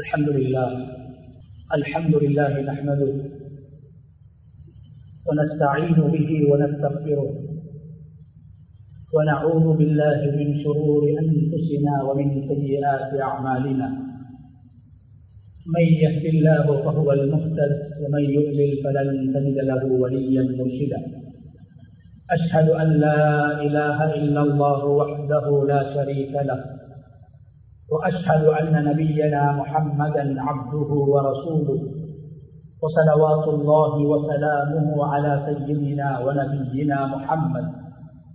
الحمد لله. الحمد لله نحمده ونستعين به ونستغفره ونعوذ بالله من شرور أنفسنا ومن سيئات أعمالنا. من يهد الله فهو المهتد ومن يضلل فلن تجد له وليا مرشدا. أشهد أن لا إله إلا الله وحده لا شريك له. وأشهد أن نبينا محمدا عبده ورسوله وصلوات الله وسلامه على سيدنا ونبينا محمد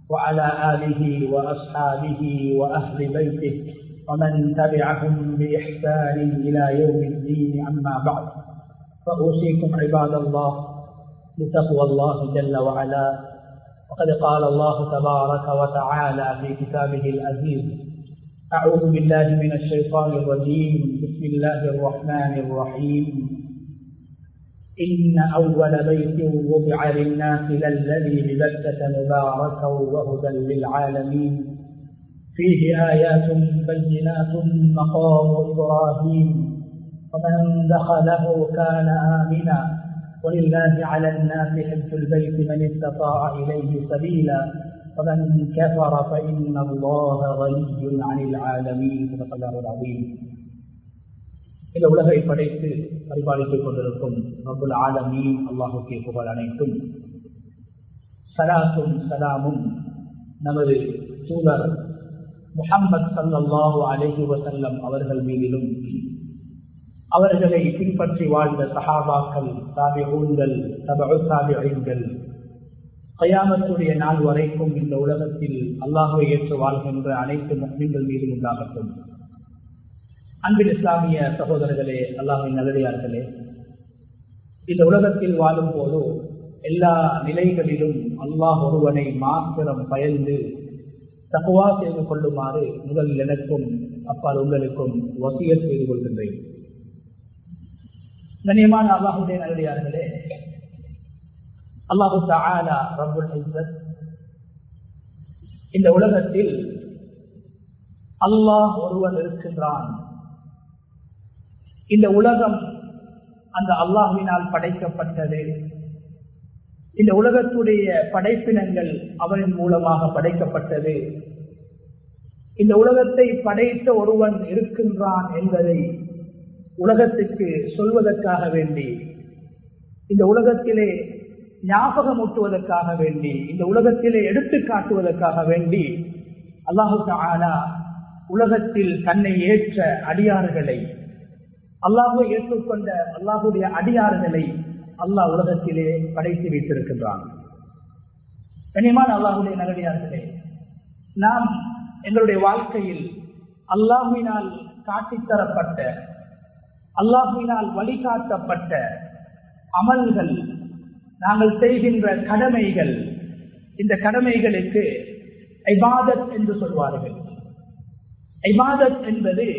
وعلى آله وأصحابه وأهل بيته ومن تبعهم بإحسان إلى يوم الدين. أما بعد فأوصيكم عباد الله بتقوى الله جل وعلا وقد قال الله تبارك وتعالى في كتابه العزيز أعوذ بالله من الشيطان الرجيم. بسم الله الرحمن الرحيم. إن أول بيت وضع للناس للذي ببكة مباركا وهدى للعالمين. فيه آيات بينات مقام إبراهيم. ومن دخله كان آمنا. ولله على الناس حج البيت من استطاع إليه سبيلا. ومن كفر فإن الله غني عن العالمين صدق الله العظيم இந்த உலகை படைத்து பரிபாலித்துக் கொண்டிருக்கும் ரபுல் ஆலமீன் அல்லாஹுக்கே புகழ் அனைத்தும் சலாத்தும் சலாமும் நமது தூதர் முகம்மது சல்லாஹூ அலஹி வசல்லம் அவர்கள் மீதிலும் அவர்களை பின்பற்றி வாழ்ந்த சஹாபாக்கள் தாபிஊன்கள் தபு தாபிகள் கயாமத்துடைய நாள் வரைக்கும் இந்த உலகத்தில் அல்லாஹுவை ஏற்று வாழ்கின்ற அனைத்து முஸ்லிம்கள் மீதும் உண்டாகட்டும். அன்பில் இஸ்லாமிய சகோதரர்களே அல்லாஹின் நல்லடியார்களே இந்த உலகத்தில் வாழும் போது எல்லா நிலைகளிலும் அல்லாஹ் ஒருவனை மாத்திரம் பயந்து தகுவா செய்து கொள்ளுமாறு முதல் எனக்கும் அப்பால் உங்களுக்கும் வசியல் செய்து கொள்கின்றேன். கண்ணியமான அல்லாஹுடைய நல்லடியார்களே அல்லாஹு ரபுல் இந்த உலகத்தில் அல்லாஹ் ஒருவன் இருக்கின்றான். இந்த உலகம் அந்த அல்லாஹினால் படைக்கப்பட்டது. இந்த உலகத்துடைய படைப்பினங்கள் அவனின் மூலமாக படைக்கப்பட்டது. இந்த உலகத்தை படைத்த ஒருவன் இருக்கின்றான் என்பதை உலகத்துக்கு சொல்வதற்காக வேண்டி இந்த உலகத்திலே ஞாபகமூட்டுவதற்காக வேண்டி இந்த உலகத்திலே எடுத்து காட்டுவதற்காக வேண்டி அல்லாஹு ஆலா உலகத்தில் தன்னை ஏற்ற அடியார்களை அல்லாஹுவை ஏற்றுக்கொண்ட அல்லாஹுடைய அடியார்களை அல்லாஹ் உலகத்திலே படைத்து வைத்திருக்கின்றான். கனிமான் அல்லாஹுடைய நகடியார்களே நாம் எங்களுடைய வாழ்க்கையில் அல்லாஹுவினால் காட்டித்தரப்பட்ட அல்லாஹுவினால் வழிகாட்டப்பட்ட அமல்கள் நாங்கள் செய்கின்ற கடமைகள் இந்த கடமைகளுக்கு ஐபாதத் என்று சொல்வார்கள். ஐபாதத் என்பது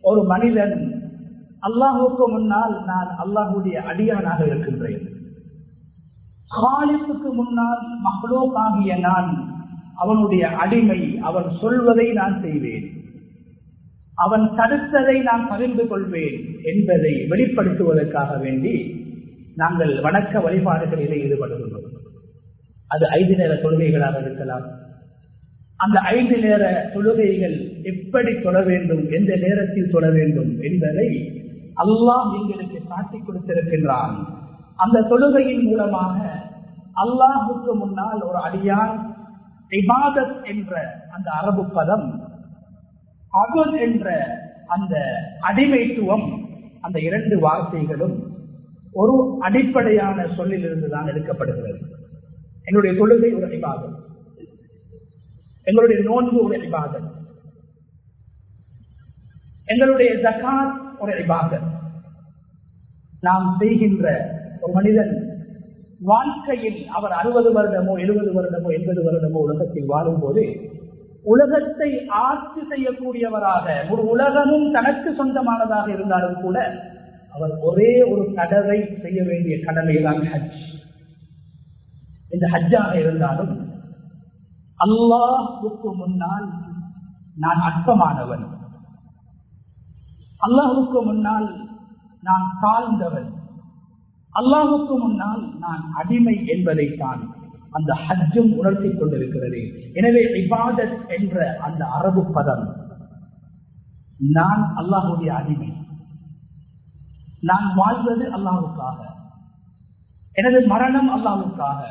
ஒரு மனிதன் அல்லாஹுக்கு முன்னால் நான் அல்லாஹுடைய அடியானாக இருக்கின்றேன். ஹாலிப்புக்கு முன்னால் மகளோ ஆகிய நான் அவனுடைய அடிமை அவன் சொல்வதை நான் செய்வேன். அவன் தடுத்ததை நான் பகிர்ந்து கொள்வேன் என்பதை வெளிப்படுத்துவதற்காக வேண்டி நாங்கள் வணக்க வழிபாடுகளிலே ஈடுபடுகின்றோம். அது ஐந்து நேர தொழுகைகளாக இருக்கலாம். அந்த ஐந்து நேர தொழுகைகள் எப்படி தொட வேண்டும் எந்த நேரத்தில் தொழ வேண்டும் என்பதை அல்லாஹ் எங்களுக்கு காட்டி கொடுத்திருக்கின்றான். அந்த தொழுகையின் மூலமாக அல்லாஹுக்கு முன்னால் ஒரு அடியான் இபாதத் என்ற அந்த அரபு பதம் அபன் என்ற அந்த அடிமைத்துவம் அந்த இரண்டு வார்த்தைகளும் ஒரு அடிப்படையான சொல்லிலிருந்து தான் எடுக்கப்படுகிறது. எங்களுடைய தொழுகை ஒரு அடிபாதம் எங்களுடைய நோன்பு ஒரு அடிபாதம் எங்களுடைய ஜகாத் ஒரு அடிபாதம் நாம் செய்கின்ற ஒரு மனிதன் வாழ்க்கையில் அவர் அறுபது வருடமோ எழுபது வருடமோ எண்பது வருடமோ உலகத்தில் வாழும் போது உலகத்தை ஆட்சி செய்யக்கூடியவராக ஒரு உலகமும் தனக்கு சொந்தமானதாக இருந்தாலும் கூட அவர் ஒரே ஒரு தடவை செய்ய வேண்டிய கடமைதான் ஹஜ். இந்த ஹஜ்ஜாக இருந்தாலும் அல்லாஹுக்கு முன்னால் நான் அற்பமானவன். அல்லாஹுக்கு முன்னால் நான் தாழ்ந்தவன். அல்லாஹுக்கு முன்னால் நான் அடிமை என்பதைத்தான் அந்த ஹஜ்ஜும் உணர்த்தி கொண்டிருக்கிறது. எனவே இபாதத் என்ற அந்த அரபு பதம் நான் அல்லாஹுடைய அடிமை. நான் வாழ்வது அல்லாவுக்காக எனது மரணம் அல்லாவுக்காக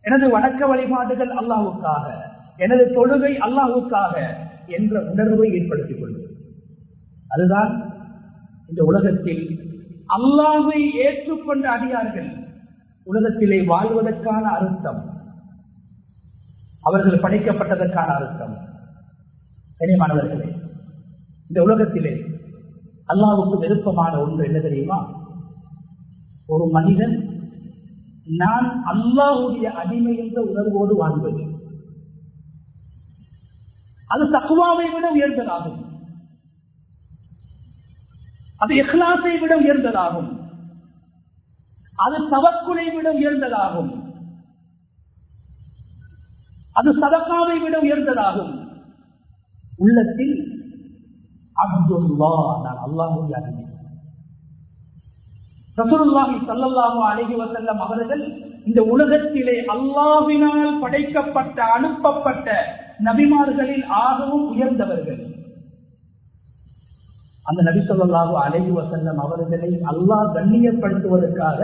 எனது வணக்க வழிபாடுகள் அல்லாவுக்காக எனது தொழுகை அல்லாவுக்காக என்ற உணர்வை ஏற்படுத்திக் கொள்வது. அதுதான் இந்த உலகத்தில் அல்லாவை ஏற்றுக்கொண்ட அடியார்கள் உலகத்திலே வாழ்வதற்கான அர்த்தம். அவர்கள் படைக்கப்பட்டதற்கான அர்த்தம். கனிமானவர்களே இந்த உலகத்திலே அல்லாவுக்கு விருப்பமான ஒன்று என்ன தெரியுமா? ஒரு மனிதன் நான் அல்லாவுடைய அடிமை என்ற உணர்வோடு வாழ்வது. அது தக்குவாவை விட உயர்ந்ததாகும். அது எஹ்லாசை விட உயர்ந்ததாகும். அது தவக்குலை விட உயர்ந்ததாகும். அது சதக்காவை விட உயர்ந்ததாகும். உள்ளத்தில் அப்துல்லா நான் அல்லாஹுடைய அடிமை ரசூலுல்லாஹி அலைஹி வஸல்லம் அவர்கள் இந்த உலகத்திலே அல்லாஹ்வினால் படைக்கப்பட்ட அனுப்பப்பட்ட நபிமார்களில் ஆகவும் உயர்ந்தவர்கள். அந்த நபி ஸல்லல்லாஹு அலைஹி வஸல்லம் அவர்களை அல்லாஹ் கண்ணியப்படுத்துவதற்காக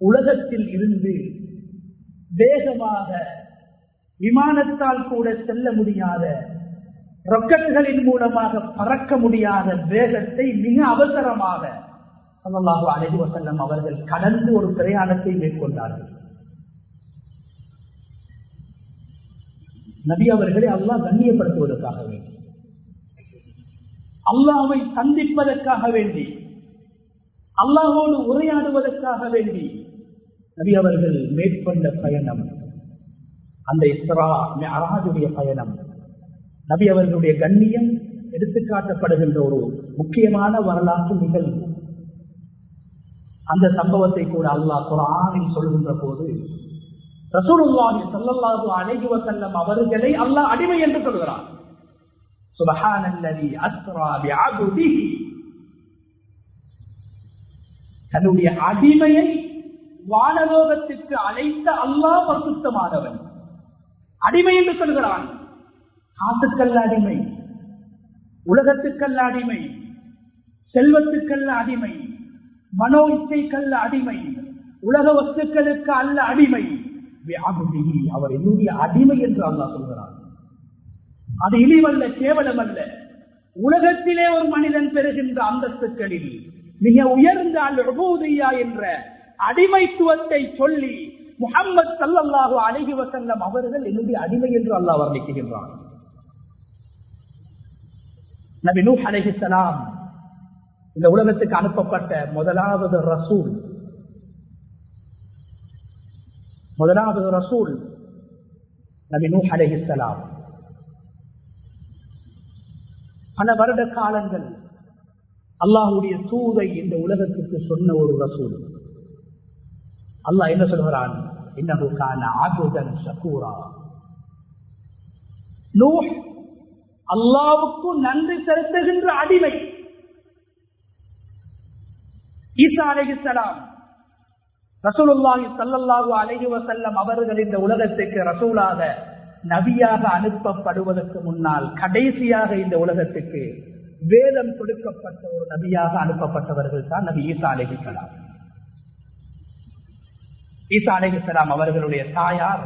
உலகத்தில் இருந்து வேகமாக விமானத்தால் கூட செல்ல முடியாத ரொக்கெட்டுகளின் மூலமாக பறக்க முடியாத வேகத்தை மிக அவசரமாக சல்லாஹூ அலஹி வசல்லம் அவர்கள் கடந்து ஒரு பிரயாணத்தை மேற்கொண்டார்கள். நபி அவர்களை அல்லாஹ் கண்ணியப்படுத்துவதற்காக வேண்டி அல்லாவை சந்திப்பதற்காக வேண்டி அல்லாஹோடு உரையாடுவதற்காக வேண்டி நபி அவர்கள் மேற்கொண்ட பயணம் அந்த இஸ்ரா அராஜுடைய பயணம் நபி அவர்களுடைய கண்ணியம் எடுத்துக்காட்டப்படுகின்ற ஒரு முக்கியமான வரலாற்று நிகழ்வு. அந்த சம்பவத்தை கூட அல்லாஹ் குரானில் சொல்கின்ற போது ரசூலுல்லாஹி ஸல்லல்லாஹு அலைஹி வஸல்லம் அவர்களை அல்லாஹ் அடிமை என்று சொல்கிறார். சுபஹானல்லதி அஸ்ரா பிஅப்திஹி. தன்னுடைய அடிமையை வானலோகத்திற்கு அழைத்த அல்லாஹ் பரிசுத்தமானவன். அடிமை என்று சொல்கிறான். காசுக்கல்ல அடிமை உலகத்துக்கல்ல அடிமை செல்வத்துக்கல்ல அடிமை மனோ இச்சைக்கல்ல அடிமை உலக வஸ்துக்களுக்கு அல்ல அடிமை. அவர் என்னுடைய அடிமை என்று அல்லா சொல்கிறார் அது இழிவல்ல கேவலம் அல்ல உலகத்திலே ஒரு மனிதன் பெறுகின்ற அந்தஸ்துக்களில் மிக உயர்ந்த அல்யா என்ற அடிமைத்துவத்தை சொல்லி முகம்மது சல்லல்லாஹு அழகி வசல்லம் அவர்கள் என்னுடைய அடிமை என்று அல்லாஹ் வர்ணிக்கின்றான். நபி நூ அலைஹிஸ்ஸலாம் இந்த உலகத்துக்கு அனுப்பப்பட்ட முதலாவது ரசூல். முதலாவது ரசூல் நபி நூ அலைஹிஸ்ஸலாம் பல வருட காலங்கள் அல்லாஹுடைய தூதை இந்த உலகத்துக்கு சொன்ன ஒரு ரசூல். அல்லாஹ் என்ன சொல்கிறான்? இன்னமுக்கான ஆகுதன் சக்கூரா நூஹ் அல்லாவுக்கு நன்றி செலுத்துகின்ற அடிமை. ஈசா அலைஹிஸ்ஸலாம் ரசூலுல்லாஹி சல்லல்லாஹு அலைஹி வசல்லம் அவர்கள் இந்த உலகத்துக்கு ரசூலாக நபியாக அனுப்பப்படுவதற்கு முன்னால் கடைசியாக இந்த உலகத்துக்கு வேதம் கொடுக்கப்பட்ட ஒரு நபியாக அனுப்பப்பட்டவர்கள் தான் நபி ஈசா அலைஹிஸ்ஸலாம் ஈசா அலைஹிஸ்ஸலாம் அவர்களுடைய தாயார்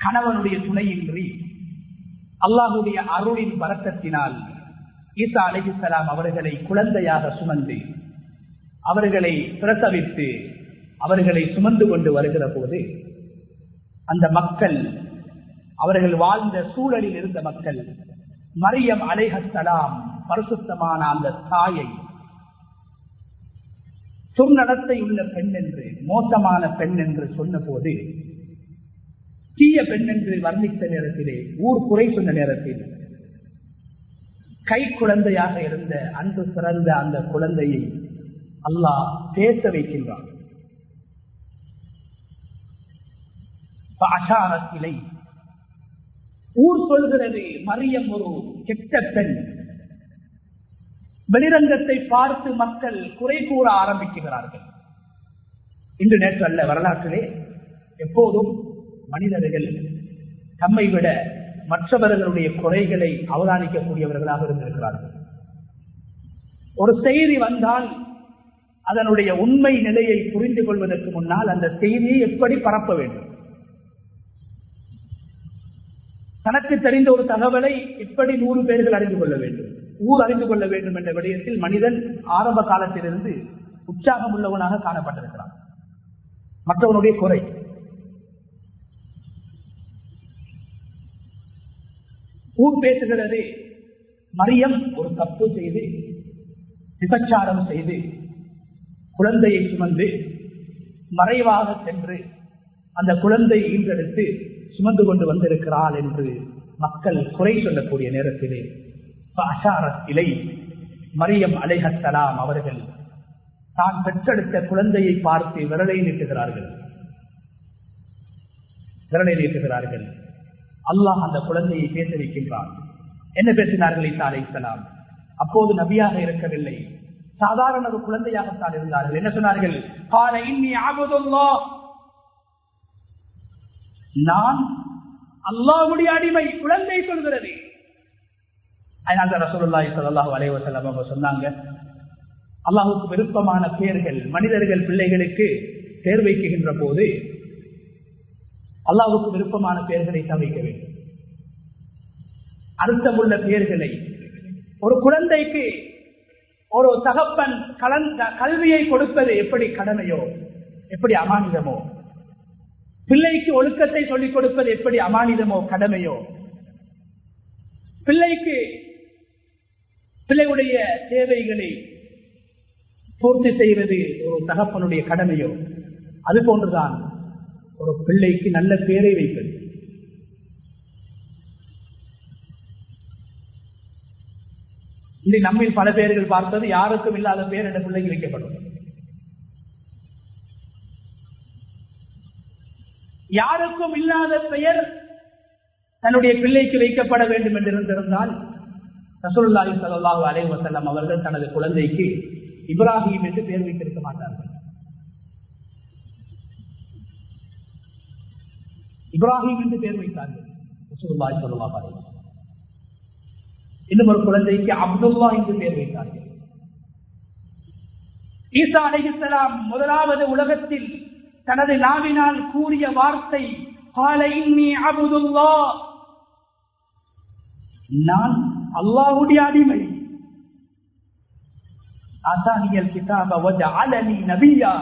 கணவனுடைய துணையின்றி அல்லாஹுடைய அருளின் பறக்கத்தினால் ஈசா அலைஹிஸ்ஸலாம் அவர்களை குழந்தையாக சுமந்து அவர்களை பிரசவித்து அவர்களை சுமந்து கொண்டு வருகிற போது அந்த மக்கள் அவர்கள் வாழ்ந்த சூழலில் இருந்த மக்கள் மரியம் அலைஹலாம் பரிசுத்தமான அந்த தாயை துர்நடத்தை உள்ள பெண் என்று மோசமான பெண் என்று சொன்ன போது தீய பெண் என்று வர்ணித்த நேரத்திலே ஊர் குறை சொன்ன நேரத்தில் கை குழந்தையாக இருந்த அன்று சிறந்த அந்த குழந்தையை அல்லாஹ் பேச வைக்கின்றான். இலை. ஊர் சொல்கிறது மரியம் ஒரு கெட்ட பெண். வெளிரங்கத்தை பார்த்து மக்கள் குறை கூற ஆரம்பிக்கிறார்கள். இன்று நேற்று அல்ல வரலாற்றிலே எப்போதும் மனிதர்கள் தம்மை விட மற்றவர்களுடைய குறைகளை அவதானிக்கக்கூடியவர்களாக இருந்திருக்கிறார்கள். ஒரு செய்தி வந்தால் அதனுடைய உண்மை நிலையை புரிந்து கொள்வதற்கு முன்னால் அந்த செய்தியை எப்படி பரப்ப வேண்டும்? தனக்கு தெரிந்த ஒரு தகவலை எப்படி நூறு பேர்கள் அறிந்து கொள்ள வேண்டும். ஊர் அறிந்து கொள்ள வேண்டும் என்ற விடயத்தில் மனிதன் ஆரம்ப காலத்திலிருந்து உற்சாகம் உள்ளவனாக காணப்பட்டிருக்கிறான். மற்றவனுடைய குறை. ஊர் பேசுகிறது மரியம் ஒரு தப்பு செய்து விபச்சாரம் செய்து குழந்தையை சுமந்து மறைவாக சென்று அந்த குழந்தை ஈன்றெடுத்து சுமந்து கொண்டு வந்திருக்கிறாள் என்று மக்கள் குறை சொல்லக்கூடிய நேரத்திலே இலை மரியம் அலைஹத்தலாம் அவர்கள் தான் பெற்றெடுத்த குழந்தையை பார்த்து விரலை நீட்டுகிறார்கள். விரலை நீட்டுகிறார்கள். அல்லாஹ் அந்த குழந்தையை பேச வைக்கின்றான் என்ன பேசினார்கள் ஈசா அலைசலாம் அப்போது நபியாக இருக்கவில்லை. சாதாரண ஒரு குழந்தையாகத்தான் இருந்தார்கள். என்ன சொன்னார்கள்? நான் அல்லாவுடைய அடிமை குழந்தை சொல்கிறது. அதனால ரசூலுல்லாஹி ஸல்லல்லாஹு அலைஹி வஸல்லம் அவங்க சொன்னாங்க அல்லாஹ்வுக்கு விருப்பமான பெயர்கள் மனிதர்கள் பிள்ளைகளுக்கு பேர் வைக்கின்ற போது அல்லாவுக்கு விருப்பமான பெயர்களை தவிக்க வேண்டும். அர்த்தமுள்ள பெயர்களை. ஒரு குழந்தைக்கு ஒரு தகப்பன் கலந்த கல்வியை கொடுப்பது எப்படி கடமையோ எப்படி அமானிதமோ பிள்ளைக்கு ஒழுக்கத்தை சொல்லிக் கொடுப்பது எப்படி அமானிதமோ கடமையோ பிள்ளைக்கு பிள்ளையுடைய தேவைகளை பூர்த்தி செய்வது ஒரு தகப்பனுடைய கடமையோ அது போன்றுதான் ஒரு பிள்ளைக்கு நல்ல பேரை வைப்பது. இல்லை நம்மில் பல பேர்கள் பார்த்தது யாருக்கும் இல்லாத பேர் என்ற பிள்ளைக்கு வைக்கப்படும். யாருக்கும் இல்லாத பெயர் தன்னுடைய பிள்ளைக்கு வைக்கப்பட வேண்டும் என்று இருந்திருந்தால் ரசூல்லாஹி சல்லாஹூ அலைவசல்லம் அவர்கள் தனது குழந்தைக்கு இப்ராஹிம் என்று பெயர் வைத்திருக்க மாட்டார்கள். இப்ராஹிம் என்று பெயர் வைத்தார்கள் இன்னும் ஒரு குழந்தைக்கு அப்துல்லா என்று பெயர் வைத்தார்கள். ஈசா அலைஹிஸ்லாம் முதலாவது உலகத்தில் தனது நாவினால் கூறிய வார்த்தை நான் அல்லாஹுடைய அடிமை.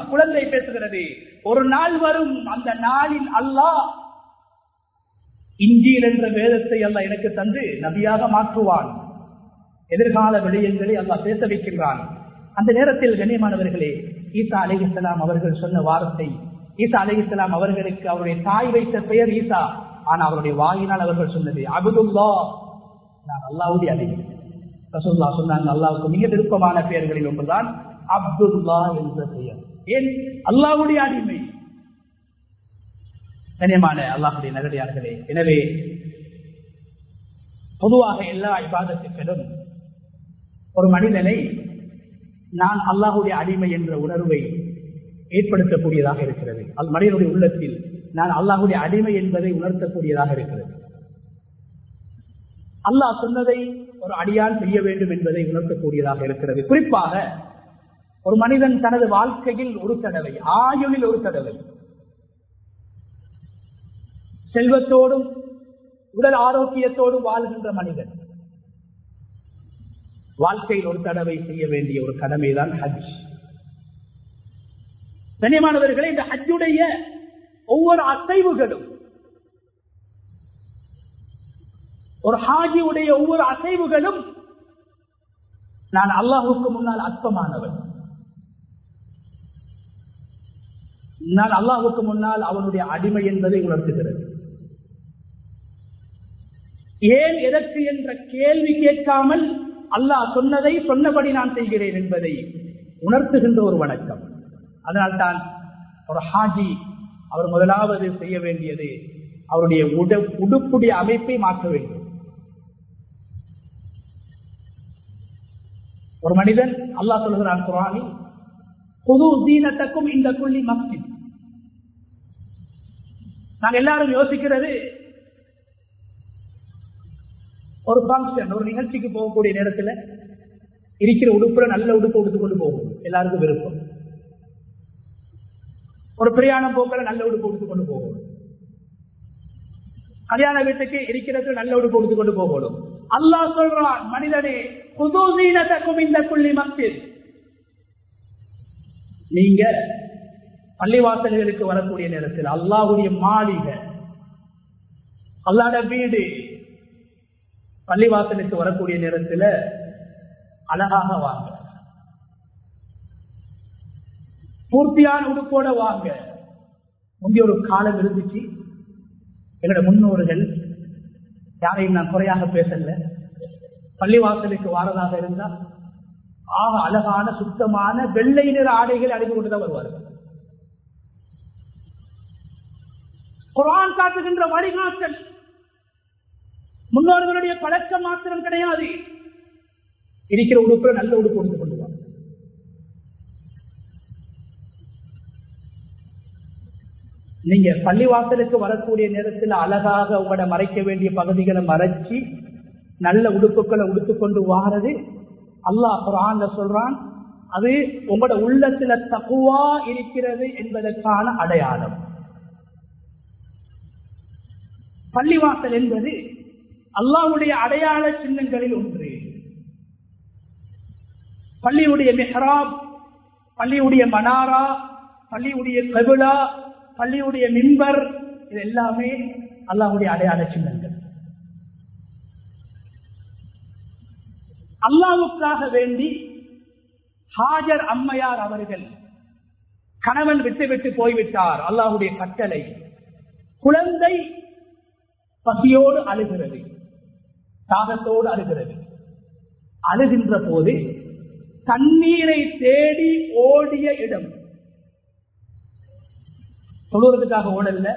குழந்தை பேசுகிறது. ஒரு நாள் வரும். அந்த நாளில் அல்லாஹ் இஞ்சியில் என்ற வேதத்தை அல்ல எனக்கு தந்து நபியாக மாற்றுவான். எதிர்கால விடயங்களை அல்லாஹ் பேச வைக்கின்றான். அந்த நேரத்தில் கண்ணியமானவர்களே ஈசா அலிஹலாம் அவர்கள் சொன்ன வார்த்தை ஈசா அலிஹலாம் அவர்களுக்கு அவருடைய தாய் வைத்த பெயர் ஈசா. ஆனா அவருடைய வாயினால் அவர்கள் சொன்னது அபுதுல்லா நான் அல்லாவுடைய அடிமை ரசூல்லா சொன்னாங்க அல்லாவுக்கு மிக விருப்பமான பெயர்களில் ஒன்றுதான் அப்துல்லா என்ற பெயர். ஏன்? அல்லாவுடைய அடிமை. கனியமான அல்லாஹுடைய நகரியார்களே. எனவே பொதுவாக எல்லா இபாதத்துக்களும் ஒரு மனிதனை நான் அல்லாஹுடைய அடிமை என்ற உணர்வை ஏற்படுத்தக்கூடியதாக இருக்கிறது. அது மனிதனுடைய உள்ளத்தில் நான் அல்லாஹுடைய அடிமை என்பதை உணர்த்தக்கூடியதாக இருக்கிறது. அல்லாஹ் சொன்னதை ஒரு அடியால் செய்ய வேண்டும் என்பதை உணர்த்தக்கூடியதாக இருக்கிறது. குறிப்பாக ஒரு மனிதன் தனது வாழ்க்கையில் ஒரு தடவை ஆயுளில் ஒரு தடவை செல்வத்தோடும் உடல் ஆரோக்கியத்தோடும் வாழ்கின்ற மனிதன். வாழ்க்கையில் ஒரு தடவை செய்ய வேண்டிய ஒரு கடமைதான் ஹஜ். கண்ணியமானவர்களே இந்த ஹஜ்ஜுடைய ஒவ்வொரு அசைவுகளும் ஒரு ஹாஜியுடைய ஒவ்வொரு அசைவுகளும் நான் அல்லாஹுக்கு முன்னால் அற்பமானவன். நான் அல்லாஹுக்கு முன்னால் அவனுடைய அடிமை என்பதை உணர்த்துகிறது. ஏன் எதற்கு என்ற கேள்வி கேட்காமல் அல்லாஹ் சொன்னதை சொன்னபடி நான் செய்கிறேன் என்பதை உணர்த்துகின்ற ஒரு வணக்கம். அதனால்தான் ஒரு ஹாஜி அவர் முதலாவது செய்ய வேண்டியது அவருடைய உட உடுப்புடைய அமைப்பை மாற்ற வேண்டும். ஒரு மனிதன் அல்லாஹ் சொல்கிறான் குரானி புது தீனத்துக்கும் இந்த புள்ளி மஸ்ஜித் நாங்கள் எல்லாரும் யோசிக்கிறது ஒரு ஃபங்க்ஷன் ஒரு நிகழ்ச்சிக்கு போகக்கூடிய நேரத்தில் இருக்கிற உடுப்புல நல்ல உடுப்பு உடுத்துக்கொண்டு போகும். எல்லாருக்கும் விருப்பம். ஒரு பிரயாணம் போக்கில் நல்ல உடுப்பு உடுத்துக்கொண்டு போகும். கல்யாண வீட்டுக்கு இருக்கிறது நல்ல உடுப்பு உடுத்துக்கொண்டு போகணும். அல்லாஹ் சொல்றான் மனிதனே புது தீனத்துக்கும் இந்த குள்ளி மஸ்ஜித். நீங்க பள்ளிவாசல்களுக்கு வரக்கூடிய நேரத்தில் அல்லாவுடைய மாளிகை அல்லாட வீடு பள்ளிவாசலுக்கு வரக்கூடிய நேரத்தில் அழகாக வாங்க. பூர்த்தியான உடுப்போட வாங்க. முந்தைய ஒரு காலம் இருந்துச்சு. எங்களோட முன்னோர்கள் யாரையும் நான் குறையாக பேசல. பள்ளிவாசலுக்கு வாரதாக இருந்தா ஆக அழகான சுத்தமான வெள்ளை நிற ஆடைகள் அடைந்து கொண்டுதான் வருவார்கள். குரான் காட்டுகின்ற வழிகாட்டல் முன்னோர்களுடைய பழக்கம் மாத்திரம் கிடையாது. இருக்கிற உடுப்புல நல்ல உடுப்பு கொடுத்து கொள்வாங்க நீங்க பள்ளிவாசலுக்கு வரக்கூடிய நேரத்தில் அழகாக உங்களோட மறைக்க வேண்டிய பகுதிகளை மறைச்சி நல்ல உடுப்புகளை உடுத்துக்கொண்டு வாரது. அல்லாஹ் குரான்ல சொல்றான் அது உங்களோட உள்ளத்துல தகுவா இருக்கிறது என்பதற்கான அடையாளம். பள்ளிவாசல் என்பது அல்லாவுடைய அடையாள சின்னங்களில் ஒன்று. பள்ளியுடைய மெஹராப் பள்ளியுடைய மனாரா பள்ளியுடைய கபுலா பள்ளியுடைய மின்பர் இது எல்லாமே அல்லாவுடைய அடையாள சின்னங்கள். அல்லாவுக்காக வேண்டி ஹாஜர் அம்மையார் அவர்கள் கணவன் விட்டு விட்டு போய்விட்டார். அல்லாஹுடைய கட்டளை குழந்தை பசியோடு அழுகிறது. தாகத்தோடு அழுகிறது. அழுகின்ற போது தண்ணீரை தேடி ஓடிய இடம். சொல்லுவதற்காக ஓடல்ல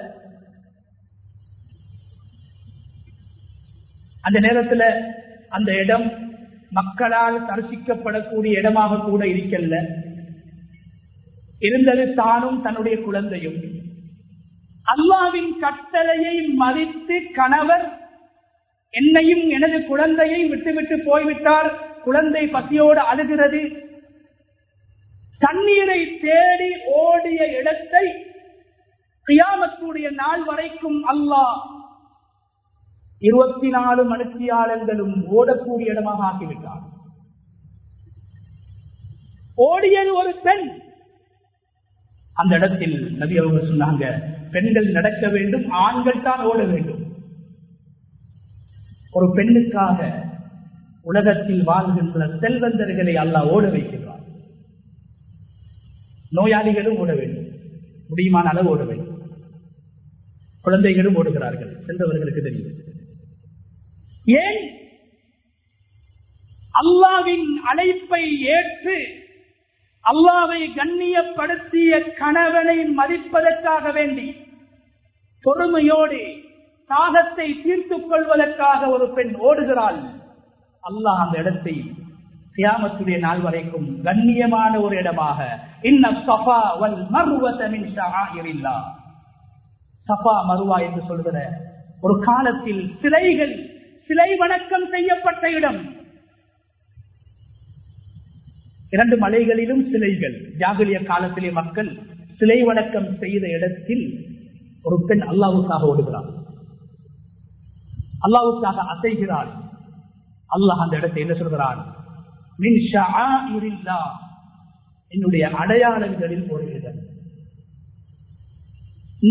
அந்த நேரத்தில் அந்த இடம் மக்களால் தரிசிக்கப்படக்கூடிய இடமாக கூட இருக்கல்ல. இருந்தது தானும் தன்னுடைய குழந்தையும். அல்லாவின் கட்டளையை மதித்து கணவர் என்னையும் எனது குழந்தையை விட்டுவிட்டு போய்விட்டார் குழந்தை பசியோடு அழுகிறது. தண்ணீரை தேடி ஓடிய இடத்தை கியாமத்துடைய நாள் வரைக்கும் அல்லாஹ் இருபத்தி நாலு மனுஷியாளர்களும் ஓடக்கூடிய இடமாக ஆக்கிவிட்டார். ஓடியது ஒரு பெண். அந்த இடத்தில் நபி அவங்க சொன்னாங்க பெண்கள் நடக்க வேண்டும் ஆண்கள் தான் ஓட வேண்டும். ஒரு பெண்ணுக்காக உலகத்தில் வாழ்கின்ற செல்வந்தர்களை அல்லாஹ் ஓட வைக்கிறார் நோயாளிகளும் ஓட வேண்டும். முடியுமான அளவு ஓட வேண்டும். குழந்தைகளும் ஓடுகிறார்கள். சென்றவர்களுக்கு தெரியும். ஏன்? அல்லாவின் அழைப்பை ஏற்று அல்லாவை கண்ணியப்படுத்திய கணவனை மதிப்பதற்காக வேண்டி. பொறுமையோடு தாகத்தை தீர்த்துக் கொள்வதற்காக ஒரு பெண் ஓடுகிறாள். அல்லாஹ் அந்த இடத்தை சியாமத்துடைய நாள் வரைக்கும் கண்ணியமான ஒரு இடமாக. இன்ன சஃபா வல் சஃபா மருவா என்று சொல்கிற ஒரு காலத்தில் சிலைகள் சிலை வணக்கம் செய்யப்பட்ட இடம். இரண்டு மலைகளிலும் சிலைகள். ஜாகுலிய காலத்திலே மக்கள் சிலை வணக்கம் செய்த இடத்தில் ஒரு பெண் அல்லாவுக்காக ஓடுகிறார் அல்லாவுக்காக அசைகிறாள். அல்லாஹ் அந்த இடத்தை என்ன சொல்கிறான்? என்னுடைய அடையாளங்களில் ஒரு இடம்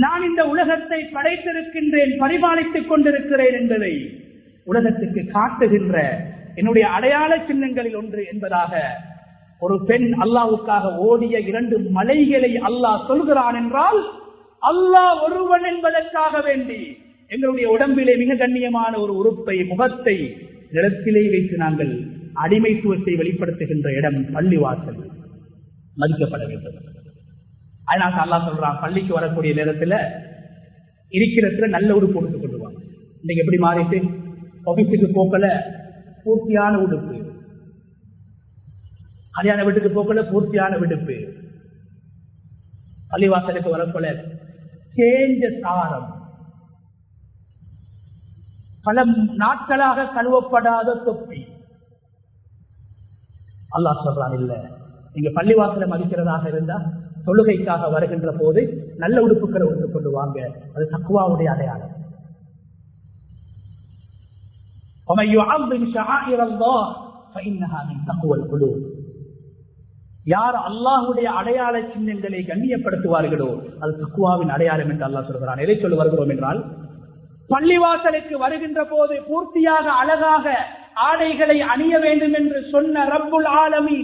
நான் இந்த உலகத்தை படைத்திருக்கின்றேன் பரிபாலித்துக் கொண்டிருக்கிறேன் என்பதை உலகத்துக்கு காட்டுகின்ற என்னுடைய அடையாள சின்னங்களில் ஒன்று என்பதாக ஒரு பெண் அல்லாவுக்காக ஓடிய இரண்டு மலைகளை அல்லாஹ் சொல்கிறான் என்றால் அல்லாஹ் ஒருவன் என்பதற்காக வேண்டி எங்களுடைய உடம்பிலே மிக கண்ணியமான ஒரு உறுப்பை முகத்தை நிலத்திலே வைத்து நாங்கள் அடிமைத்துவத்தை வெளிப்படுத்துகின்ற இடம் பள்ளிவாசல் மதிக்கப்பட வேண்டும். அதனால அல்லா சொல்றான் பள்ளிக்கு வரக்கூடிய நேரத்துல இருக்கிறதுல நல்ல உடுப்பு கொடுத்து கொண்டுவாங்க இன்னைக்கு எப்படி மாறிட்டு? ஆபீஸுக்கு போக்கல பூர்த்தியான உடுப்பு. கல்யாண வீட்டுக்கு போக்கல பூர்த்தியான விடுப்பு. பள்ளிவாசலுக்கு வரப்போல சேஞ்ச சாரம். பல நாட்களாக கழுவப்படாத தொப்பி. அல்லா சொல்றான் இல்ல. நீங்க பள்ளிவாசலம் மதிக்கிறதாக இருந்தா தொழுகைக்காக வருகின்ற போது நல்ல உடுப்புக்களை ஒன்று கொண்டு வாங்க. அது தக்குவாவுடைய அடையாளம். யார் அல்லாஹுடைய அடையாள சின்னங்களை கண்ணியப்படுத்துவார்களோ அது தக்குவாவின் அடையாளம் என்று அல்லாஹ் சொல்கிறான். எதை சொல்லி வருகிறோம் என்றால் பள்ளிவாசலுக்கு வருகின்ற போது பூர்த்தியாக அழகாக ஆடைகளை அணிய வேண்டும் என்று சொன்ன ரப்புல் ஆலமி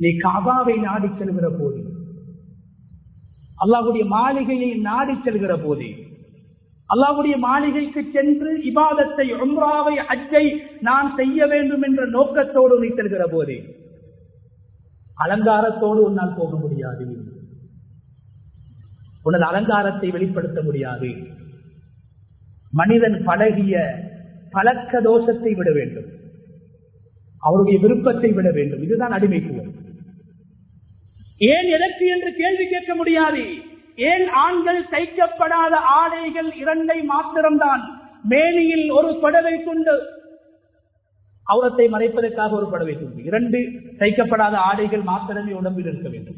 நீ காபாவை நாடி செல்கிற போது அல்லாஹுடைய மாளிகையை நாடி செல்கிற போது அல்லாஹுடைய மாளிகைக்கு சென்று இபாதத்தை உம்ராவை அச்சை நான் செய்ய வேண்டும் என்ற நோக்கத்தோடு நீ செல்கிற போது அலங்காரத்தோடு உன்னால் போக முடியாது. உனது அலங்காரத்தை வெளிப்படுத்த முடியாது. மனிதன் பழகிய பழக்க தோஷத்தை விட வேண்டும். அவருடைய விருப்பத்தை விட வேண்டும். இதுதான் அடிமைத்துவம். ஏன் எதற்கு என்று கேள்வி கேட்க முடியாது. ஏன் ஆண்கள் தைக்கப்படாத ஆடைகள் இரண்டை மாத்திரம்தான்? மேனியில் ஒரு படவை கொண்டு அவுரத்தை மறைப்பதற்காக ஒரு படவை கொண்டு இரண்டு தைக்கப்படாத ஆடைகள் மாத்திரமே உடம்பில் இருக்க வேண்டும்.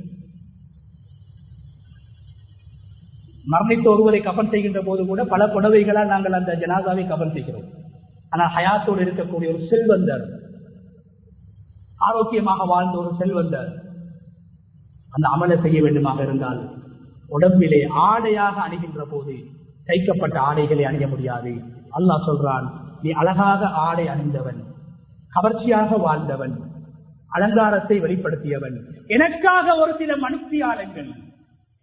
மரணித்த ஒருவரை கபன் செய்கின்ற போது கூட பல புடவைகளால் நாங்கள் அந்த ஜனாதாவை கபன் செய்கிறோம். ஆனால் ஹயாத்தோடு இருக்கக்கூடிய ஒரு செல்வந்தர் ஆரோக்கியமாக வாழ்ந்த ஒரு செல்வந்தர் அந்த அமலை செய்ய வேண்டுமாக இருந்தால் உடம்பிலே ஆடையாக அணிகின்ற போது தைக்கப்பட்ட ஆடைகளை அணிய முடியாது. அல்லாஹ் சொல்றான் நீ அழகாக ஆடை அணிந்தவன் கவர்ச்சியாக வாழ்ந்தவன் அலங்காரத்தை வெளிப்படுத்தியவன். எனக்காக ஒரு சில மனுஷியாளங்கள்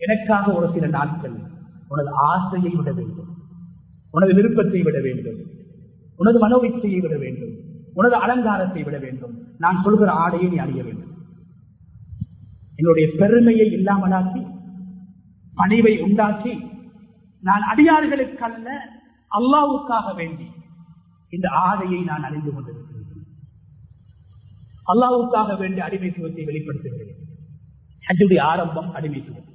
எனக்காக ஒரு சில நாட்கள் உனது ஆசையை விட வேண்டும். உனது விருப்பத்தை விட வேண்டும். உனது மனோவிச்சையை விட வேண்டும். உனது அலங்காரத்தை விட வேண்டும். நான் சொல்கிற ஆடையை நீ அணிய வேண்டும். என்னுடைய பெருமையை இல்லாமலாக்கி பணிவை உண்டாக்கி நான் அடியார்களுக்கல்ல அல்லாவுக்காக வேண்டி இந்த ஆடையை நான் அறிந்து கொண்டிருக்கிறேன். அல்லாவுக்காக வேண்டிய அடிமைத்துவத்தை வெளிப்படுத்துகிறேன். ஹஜ்ஜுடைய ஆரம்பம் அடிமைத்துவம்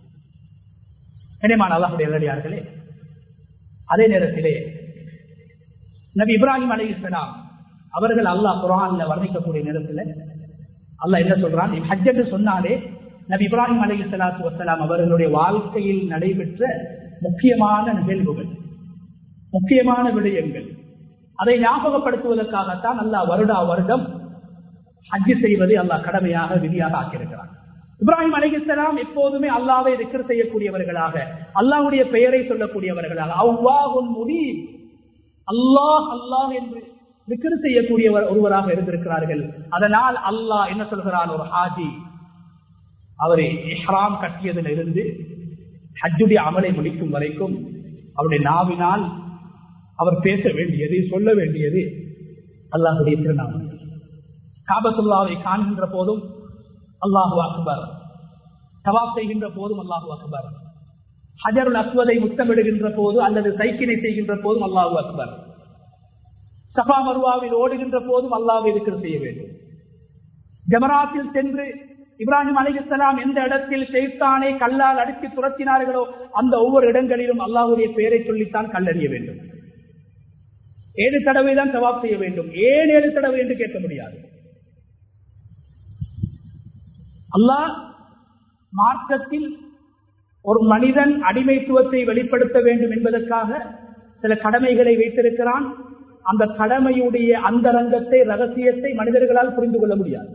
இனிமான அல்லாஹுடைய நேரடியார்களே அதே நேரத்திலே நபி இப்ராஹிம் அலி இஸ்லாம் அவர்கள் அல்லாஹ் குரான்ல வர்ணிக்கக்கூடிய நேரத்தில் அல்லாஹ் என்ன சொல்றான்? ஹஜ் சொன்னாலே நபி இப்ராஹிம் அலி சலாத்து வசலாம் அவர்களுடைய வாழ்க்கையில் நடைபெற்ற முக்கியமான நிகழ்வுகள் முக்கியமான விடயங்கள். அதை ஞாபகப்படுத்துவதற்காகத்தான் அல்லாஹ் வருடா வருடம் ஹஜ் செய்வதை அல்லாஹ் கடமையாக விதியாக ஆக்கியிருக்கிறான். இப்ராஹிம் அலிகலாம் எப்போதுமே அல்லாவை திக்கர் செய்யக்கூடியவர்களாக அல்லாவுடைய பெயரை சொல்லக்கூடியவர்களாக. அவ்வாஹும் முடி அல்லாஹ் அல்லாஹ் என்று ரிக்கர் செய்யக்கூடியவர் ஒருவராக இருந்திருக்கிறார்கள். அதனால் அல்லாஹ் என்ன சொல்கிறான்? ஒரு ஹாஜி அவரை இஹ்ராம் கட்டியதில் இருந்து ஹஜ்ஜுடைய அமலை முடிக்கும் வரைக்கும் அவருடைய நாவினால் அவர் பேச வேண்டியது சொல்ல வேண்டியது அல்லாஹுடைய திருநாமம் காபசுல்லாவை காண்கின்ற போதும் அல்லாஹு அக்பர். சவாப் செய்கின்ற போதும் அல்லாஹு அக்பர். ஹஜருல் அஸ்வதை முத்தமிடுகின்ற போது அல்லது சைக்கிளை செய்கின்ற போதும் அல்லாஹு அக்பர். சபா மருவாவில் ஓடுகின்ற போதும் அல்லாஹ் இருக்கிற செய்ய வேண்டும். ஜமராத்தில் சென்று இப்ராஹிம் அலிகலாம் எந்த இடத்தில் செய்தானே கல்லால் அடித்து துரத்தினார்களோ அந்த ஒவ்வொரு இடங்களிலும் அல்லாஹுடைய பெயரை சொல்லித்தான் கல்லறிய வேண்டும். ஏழு தடவை தான் சவாப் செய்ய வேண்டும். ஏன் ஏழு தடவை என்று கேட்க முடியாது. அல்லாஹ் மார்க்கத்தில் ஒரு மனிதன் அடிமைத்துவத்தை வெளிப்படுத்த வேண்டும் என்பதற்காக சில கடமைகளை வைத்திருக்கிறான். அந்த கடமையுடைய அந்தரங்கத்தை ரகசியத்தை மனிதர்களால் புரிந்து கொள்ள முடியாது.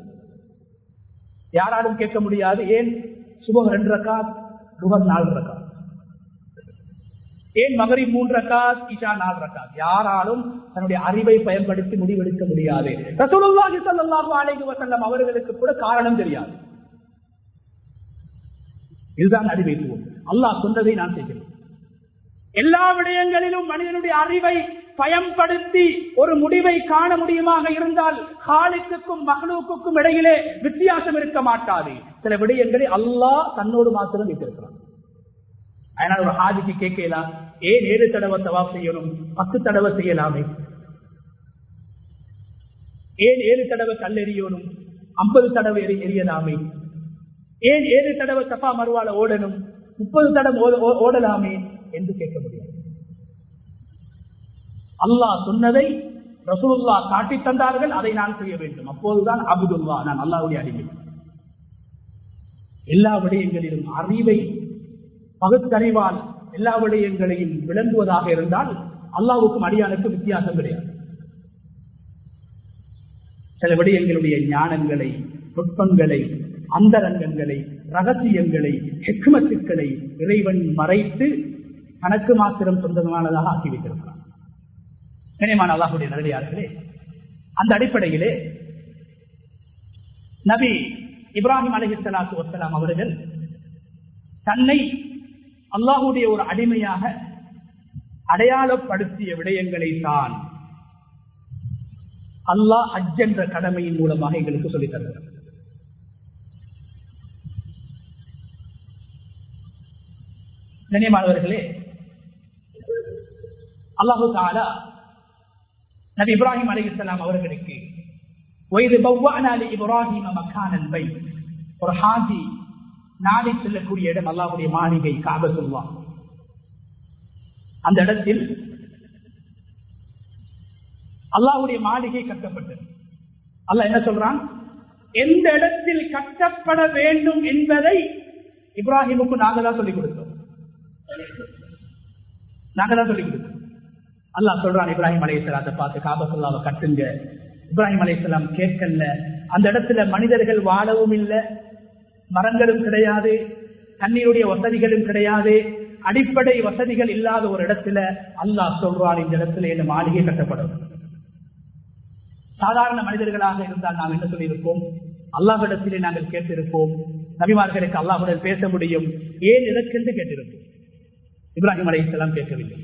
யாராலும் கேட்க முடியாது ஏன் சுபம் ரெண்டு ரக்காத் ருகம் நாலு ரக்காத்? ஏன் மகரி மூன்று ரக்காத் இஷா நாலு ரக்காத்? யாராலும் தன்னுடைய அறிவை பயன்படுத்தி முடிவெடுக்க முடியாது. ரசூலுல்லாஹி ஸல்லல்லாஹு அலைஹி வஸல்லம் அவர்களுக்கு கூட காரணம் தெரியாது. இதுதான் அறிவைத்துவம் அல்லாஹ் சொன்னதை நான் செய்கிறேன். எல்லா விடயங்களிலும் மனிதனுடைய அறிவை பயன்படுத்தி ஒரு முடிவை காண முடியுமாக இருந்தால் காலிக்குக்கும் மகளுக்கும் இடையிலே வித்தியாசம் இருக்க மாட்டாது. சில விடயங்களை அல்லாஹ் தன்னோடு மாத்திரம் வைத்திருக்கிறான். அதனால் ஒரு ஹாஜிக்கு கேட்கலாம் ஏன் ஏழு தடவை தவா செய்யணும்? பத்து தடவை செய்யலாமே? ஏன் ஏழு தடவை கல்லெறியணும் ஐம்பது தடவை எரி எரியலாமே ஏன் ஏழு தடவை சஃபா மறுவால ஓடணும்? முப்பது தடவை ஓட- ஓ- ஓடலாமே என்று கேட்க முடியாது. அல்லாஹ் சொன்னதை ரசூல்லா காட்டி தந்தார்கள் அதை நான் செய்ய வேண்டும். அப்போதுதான் அபுதுல்லா நான் அல்லாவுடைய அடிமை. எல்லா விடயங்களிலும் அறிவை பகுத்தறிவால் எல்லா விடயங்களையும் விளங்குவதாக இருந்தால் அல்லாவுக்கும் அடியானுக்கும் வித்தியாசம் கிடையாது. சில விடயங்களுடைய ஞானங்களை நுட்பங்களை அந்தரங்கங்களை ரகசியங்களை ஹெக்மத்துக்களை இறைவன் மறைத்து தனக்கு மாத்திரம் சொந்தமானதாக ஆக்கி வைத்திருக்கிறான் கனியமான அல்லாஹுடைய நல்லடியார்களே அந்த அடிப்படையிலே நபி இப்ராஹிம் அலிஹலாத்து வசலாம் அவர்கள் தன்னை அல்லாஹுடைய ஒரு அடிமையாக அடையாளப்படுத்திய விடயங்களை தான் அல்லாஹ் ஹஜ் என்ற கடமையின் மூலமாக எங்களுக்கு சொல்லித் தருகிறார். கண்ணியமானவர்களே அல்லாஹு தாலா நபி இப்ராஹிம் அலிஸ்லாம் அவர்களுக்கு வயது பவ்வானாலி இப்ராஹிம் மக்கானல் பை ஒரு ஹாஜி நாடி செல்லக்கூடிய இடம் அல்லாஹுடைய மாளிகை காபத்துல்லா. அந்த இடத்தில் அல்லாஹுடைய மாளிகை கட்டப்பட்டது. அல்லாஹ் என்ன சொல்றான்? எந்த இடத்தில் கட்டப்பட வேண்டும் என்பதை இப்ராஹிமுக்கு நாங்கள் தான் சொல்லிக் கொடுத்தோம். நாங்க தான் சொல்லிக் அல்லாஹ் சொல்றான் இப்ராஹிம் அலையாத்தை பார்த்து காபத்துல்லாவை கட்டுங்க. இப்ராஹிம் அலையாம் கேட்கல. அந்த இடத்துல மனிதர்கள் வாழவும் இல்லை மரங்களும் கிடையாது தண்ணீருடைய வசதிகளும் கிடையாது அடிப்படை வசதிகள் இல்லாத ஒரு இடத்துல அல்லாஹ் சொல்றான் இந்த இடத்துல இந்த மாளிகை கட்டப்படும். சாதாரண மனிதர்களாக இருந்தால் நாம் என்ன சொல்லியிருப்போம்? அல்லாஹிடத்திலே நாங்கள் கேட்டிருப்போம். நபிமார்களுக்கு அல்லாஹுடன் பேச முடியும். ஏன் எனக்கென்று கேட்டிருப்போம். இப்ராஹிம் அலையாம் கேட்கவில்லை.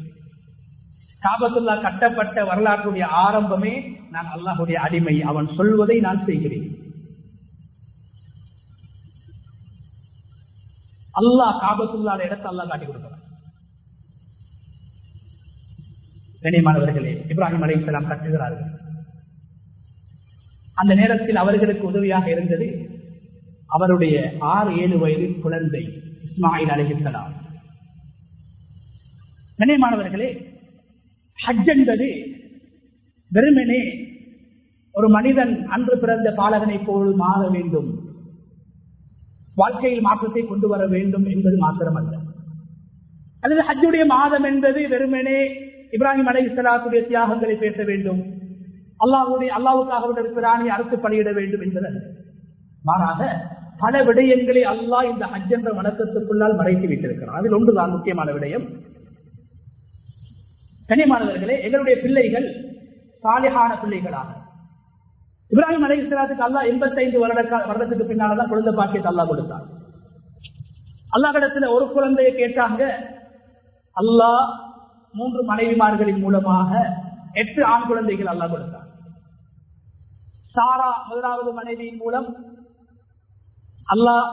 காபத்துல்லா கட்டப்பட்ட வரலாற்றுடைய ஆரம்பமே நான் அல்லாஹுடைய அடிமை அவன் சொல்வதை நான் செய்கிறேன். அல்லாஹ் காபத்துல்லாத இடத்தை அல்லாஹ் காட்டி கொடுக்கிறான். கண்ணியமானவர்களே இப்ராஹிம் அலைசலாம் கட்டுகிறார்கள் அந்த நேரத்தில் அவர்களுக்கு உதவியாக இருந்தது அவருடைய ஆறு ஏழு வயது குழந்தை இஸ்மாயில் அலைஹிஸ்லாம் கண்ணியமானவர்களே ஹஜ் என்பது வெறுமனே ஒரு மனிதன் அன்று பிறந்த பாலகனை போல் மாற வேண்டும். வாழ்க்கையில் மாற்றத்தை கொண்டு வர வேண்டும் என்பது மாத்திரமல்ல. அல்லது ஹஜ்ஜுடைய மாதம் என்பது வெறுமனே இப்ராஹிம் அலை இஸ்லாத்துடைய தியாகங்களை பேச வேண்டும். அல்லாவுடைய அல்லாவுக்காக பிராணி அரசு பணியிட வேண்டும் என்பது மாறாக பல விடயங்களை அல்லாஹ் இந்த ஹஜ் என்ற வணக்கத்துக்குள்ளால் மறைத்து வைத்திருக்கிறார் அதில் ஒன்றுதான் முக்கியமான விடயம். கனிமானவர்களே எங்களுடைய பிள்ளைகள் சாலிகான பிள்ளைகளாக. இப்ராஹிம் அலை இஸ்லாத்துக்கு அல்லா எண்பத்தைந்து வருட வருடத்துக்கு பின்னால்தான் குழந்தை பாக்கியத்தை அல்லா கொடுத்தார். அல்லாஹிடத்துல ஒரு குழந்தையை கேட்டாங்க அல்லாஹ் மூன்று மனைவிமார்களின் மூலமாக எட்டு ஆண் குழந்தைகள் அல்லா கொடுத்தார். சாரா முதலாவது மனைவியின் மூலம் அல்லாஹ்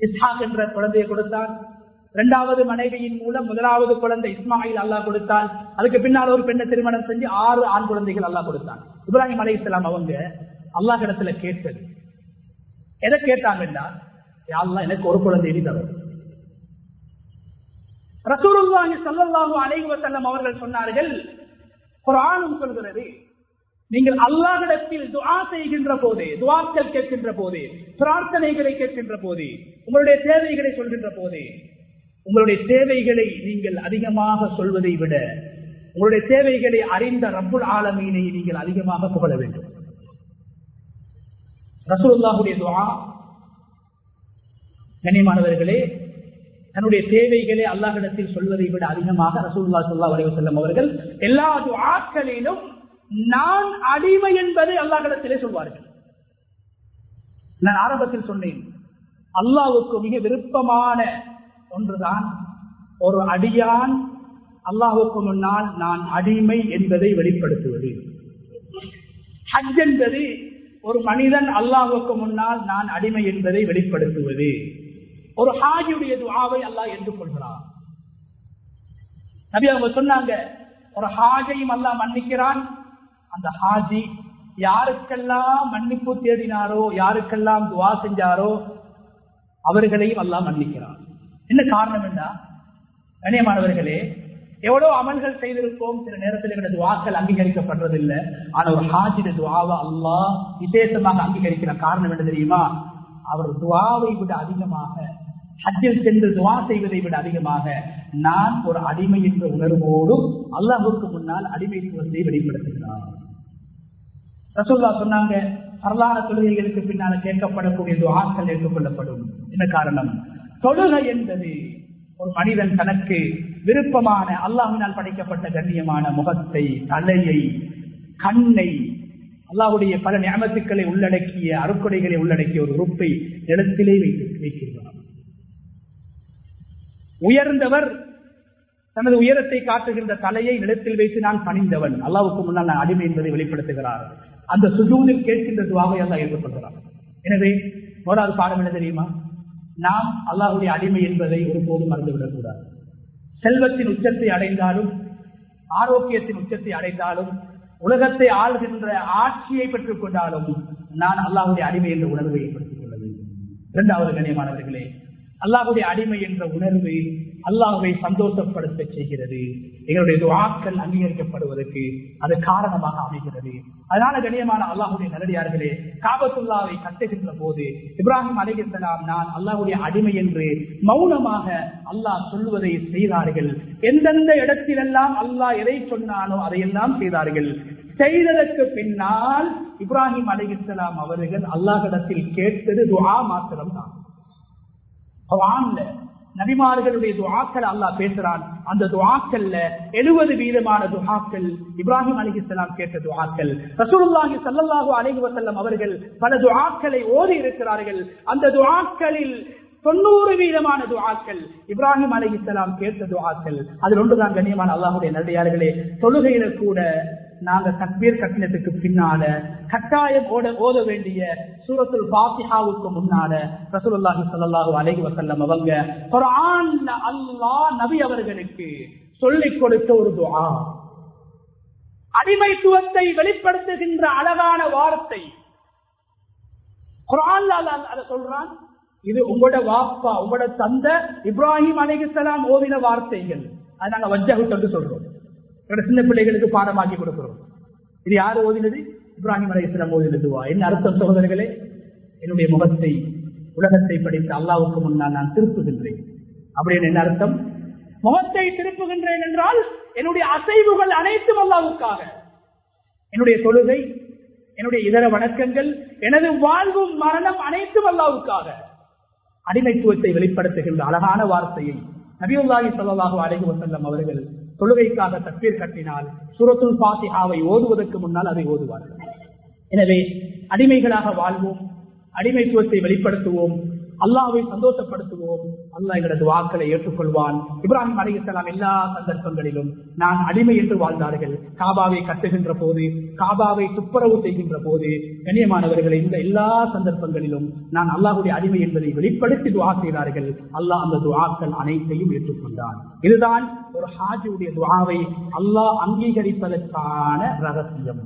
இஸ்ஹாக் என்ற குழந்தையை கொடுத்தான். இரண்டாவது மனைவியின் மூலம் முதலாவது குழந்தை இஸ்மாயில் அல்லாஹ் கொடுத்தான். அதுக்கு பின்னால் ஒரு பெண்ணை திருமணம் செஞ்சு ஆறு ஆண் குழந்தைகள் அல்லாஹ் கொடுத்தான். இப்ராஹிம் அலை இஸ்லாம் அவங்க அல்லாஹ் இடத்துல கேட்டது. எதை கேட்டாங்கன்னா யாரெல்லாம் எனக்கு ஒரு குழந்தை தரும் ரசூருல்லாஹி ஸல்லல்லாஹு அலைவசல்லம் அவர்கள் சொன்னார்கள் குரானும் சொல்கிறது நீங்கள் அல்லாஹிடத்தில் துவா செய்கின்ற போதே துவாக்கள் கேட்கின்ற போதே பிரார்த்தனைகளை கேட்கின்ற போதே உங்களுடைய தேவைகளை சொல்கின்ற போதே உங்களுடைய தேவைகளை நீங்கள் அதிகமாக சொல்வதை விட உங்களுடைய தேவைகளை அறிந்த ரப்புல் ஆலமீனை நீங்கள் அதிகமாக புகழ வேண்டும். ரசூல்லாஹுடைய துவா கண்ணியமானவர்களே தன்னுடைய தேவைகளை அல்லாஹிடத்தில் சொல்வதை விட அதிகமாக ரசூல்லா சொல்லா வரைவு செல்லும் அவர்கள் எல்லா துவாக்களிலும் நான் அடிமை என்பதை அல்லாஹிடத்திலே சொல்வார்கள். நான் ஆரம்பத்தில் சொன்னேன் அல்லாவுக்கு மிக விருப்பமான ஒன்றுதான். ஒரு அடியான் அல்லாஹுக்கு முன்னால் நான் அடிமை என்பதை வெளிப்படுத்துவது. ஹஜ் என்பது ஒரு மனிதன் அல்லாஹுக்கு முன்னால் நான் அடிமை என்பதை வெளிப்படுத்துவது. ஒரு ஹாஜியுடைய துவாவை அல்லாஹ் ஏற்றுக்கொள்கிறான். நபி அவங்க சொன்னாங்க ஒரு ஹாஜையும் அல்லாஹ் மன்னிக்கிறான். அந்த ஹாஜி யாருக்கெல்லாம் மன்னிப்பு தேடினாரோ யாருக்கெல்லாம் துவா செஞ்சாரோ அவர்களையும் அல்லாஹ் மன்னிக்கிறான். என்ன காரணம் என்ன கண்ணியமானவர்களே எவ்வளவு அமல்கள் செய்திருப்போம் சில நேரத்தில் எங்களது துவாக்கள் அங்கீகரிக்கப்படுறதில்லை. ஆனா ஒரு ஹாஜிட துவாவை அல்லா விசேஷமாக அங்கீகரிக்கிற காரணம் என்ன தெரியுமா? அவர் துவாவை விட அதிகமாக ஹஜ்ஜில் சென்று துவா செய்வதை விட அதிகமாக நான் ஒரு அடிமை என்ற உணர்வோடும் அல்லாஹுக்கு முன்னால் அடிமைத்துவத்தை வெளிப்படுத்துகிறார். ரசோல்லா சொன்னாங்க வரலாறு தொழுகைகளுக்கு பின்னால் கேட்கப்படக்கூடிய துவாக்கள் ஏற்றுக்கொள்ளப்படும். என்ன காரணம்? தொழுகை என்பது ஒரு மனிதன் தனக்கு விருப்பமான அல்லாஹினால் படைக்கப்பட்ட கண்ணியமான முகத்தை தலையை கண்ணை அல்லாவுடைய பல ஞாபகத்துக்களை உள்ளடக்கிய அறுக்குடைகளை உள்ளடக்கிய ஒரு உறுப்பை நிலத்திலே வைத்து வைக்கிறார் உயர்ந்தவர் தனது உயரத்தை காட்டுகின்ற தலையை நிலத்தில் வைத்து நான் பணிந்தவன். அல்லாவுக்கு முன்னால் நான் அடிமை என்பதை வெளிப்படுத்துகிறார். அந்த சுஜூனில் கேட்கின்ற துவாவை அல்லா ஏற்றுக்கொள்கிறார் எனவே முதலாவது பாடம் என்ன தெரியுமா? நாம் அல்லாஹுடைய அடிமை என்பதை ஒருபோதும் மறந்துவிடக் கூடாது செல்வத்தின் உச்சத்தை அடைந்தாலும் ஆரோக்கியத்தின் உச்சத்தை அடைந்தாலும் உலகத்தை ஆள்கின்ற ஆட்சியை பெற்றுக் கொண்டாலும் நான் அல்லாஹுடைய அடிமை என்ற உணர்வை ஏற்படுத்திக் கொள்ள வேண்டும். இரண்டாவது கண்ணியமானவர்களே அல்லாஹுடைய அடிமை என்ற உணர்வு அல்லாஹை சந்தோஷப்படுத்த செய்கிறது. எங்களுடைய துவாக்கள் அங்கீகரிக்கப்படுவதற்கு அது காரணமாக அமைகிறது. அதனால கண்ணியமான அல்லாஹுடைய நல்லடியார்களே காபத்துல்லாவை கட்டுகின்ற போது இப்ராஹிம் அலைகிசலாம் நான் அல்லாஹுடைய அடிமை என்று மௌனமாக அல்லாஹ் சொல்லுவதை செய்தார்கள். எந்தெந்த இடத்திலெல்லாம் அல்லாஹ் எதை சொன்னானோ அதையெல்லாம் செய்தார்கள். செய்ததற்கு பின்னால் இப்ராஹிம் அலைகிசலாம் அவர்கள் அல்லாஹிடத்தில் கேட்டது துவா மாத்திரம் தான் நபிமார்களுடைய துவாக்கள் அல்லாஹ் பேசுறான். அந்த துவாக்கல்ல எழுபது வீதமான துவாக்கள் இப்ராஹிம் அலிஹிஸ்லாம் கேட்ட துவாக்கள் ரசூலுல்லாஹி சல்லல்லாஹு அலிஹி வசல்லம் அவர்கள் பல துவாக்களை ஓதி இருக்கிறார்கள். அந்த துவாக்களில் தொண்ணூறு வீதமான துவாக்கள் இப்ராஹிம் அலிஹிஸ்லாம் கேட்ட துவாக்கள் அதில் ஒன்றுதான் கண்ணியமான அல்லாஹுடைய நல்லடியார்களே தொழுகையில கூட நாங்க தக்பீர் கட்டினத்துக்கு பின்னால கட்டாயம் ஓட ஓத வேண்டிய சூரத்துல் பாத்திஹாவுக்கு முன்னால ரசூலுல்லாஹி ஸல்லல்லாஹு அலைஹி வஸல்லம் அவங்க குர்ஆன்ல அல்லாஹ் நபி அவர்களுக்கு சொல்லிக் கொடுத்த ஒரு துஆ. அடிமைத்துவத்தை வெளிப்படுத்துகின்ற அழகான வார்த்தை. குர்ஆன்ல அல்லாஹ் அதை சொல்றான் இது உங்களோட வாப்பா உங்களோட தந்த இப்ராஹிம் அலைகிஸ்லாம் ஓதின வார்த்தைகள். அது நாங்க வஜ்ஜஹு என்று சொல்றோம். என்னோட சின்ன பிள்ளைகளுக்கு பாடமாக்கி கொடுக்கிறோம். இது யாரு ஓதினது? இப்ராஹிம் அலைகிஸ்லாம் ஓதினதுவா என்ன அர்த்தம் சகோதரர்களே? என்னுடைய முகத்தை உலகத்தை படித்து அல்லாவுக்கு முன்னால் நான் திருப்புகின்றேன். அப்படின்னு என்ன அர்த்தம்? முகத்தை திருப்புகின்றேன் என்றால் என்னுடைய அசைவுகள் அனைத்தும் அல்லாவுக்காக. என்னுடைய தொழுகை என்னுடைய இதர வணக்கங்கள் எனது வாழ்வும் மரணம் அனைத்தும் அல்லாவுக்காக. அடிமைத்துவத்தை வெளிப்படுத்துகின்ற அழகான வார்த்தையை நபியுல்லாஹி ஸல்லல்லாஹு அலைஹி வசல்லம் அவர்கள் தொழுகைக்காக தப்பீர் கட்டினால் சுரத்துல் பாத்திஹாவை ஓதுவதற்கு முன்னால் அதை ஓதுவார்கள். எனவே அடிமைகளாக வாழ்வோம் அடிமைத்துவத்தை வெளிப்படுத்துவோம் அல்லாவை சந்தோஷப்படுத்துவோம். அல்லாஹ் எங்களது வாக்களை ஏற்றுக்கொள்வான். இப்ராஹிம் அலையலாம் எல்லா சந்தர்ப்பங்களிலும் நான் அடிமை என்று வாழ்ந்தார்கள். காபாவை கட்டுகின்ற போது காபாவை துப்புரவு செய்கின்ற போது கண்ணியமானவர்களை இந்த எல்லா சந்தர்ப்பங்களிலும் நான் அல்லாஹுடைய அடிமை என்பதை வெளிப்படுத்தி துவா செய்தார்கள். அல்லாஹ் அந்த துவாக்கள் அனைத்தையும் ஏற்றுக்கொண்டான். இதுதான் ஒரு ஹாஜியுடைய துவாவை அல்லாஹ் அங்கீகரிப்பதற்கான ரகசியம்.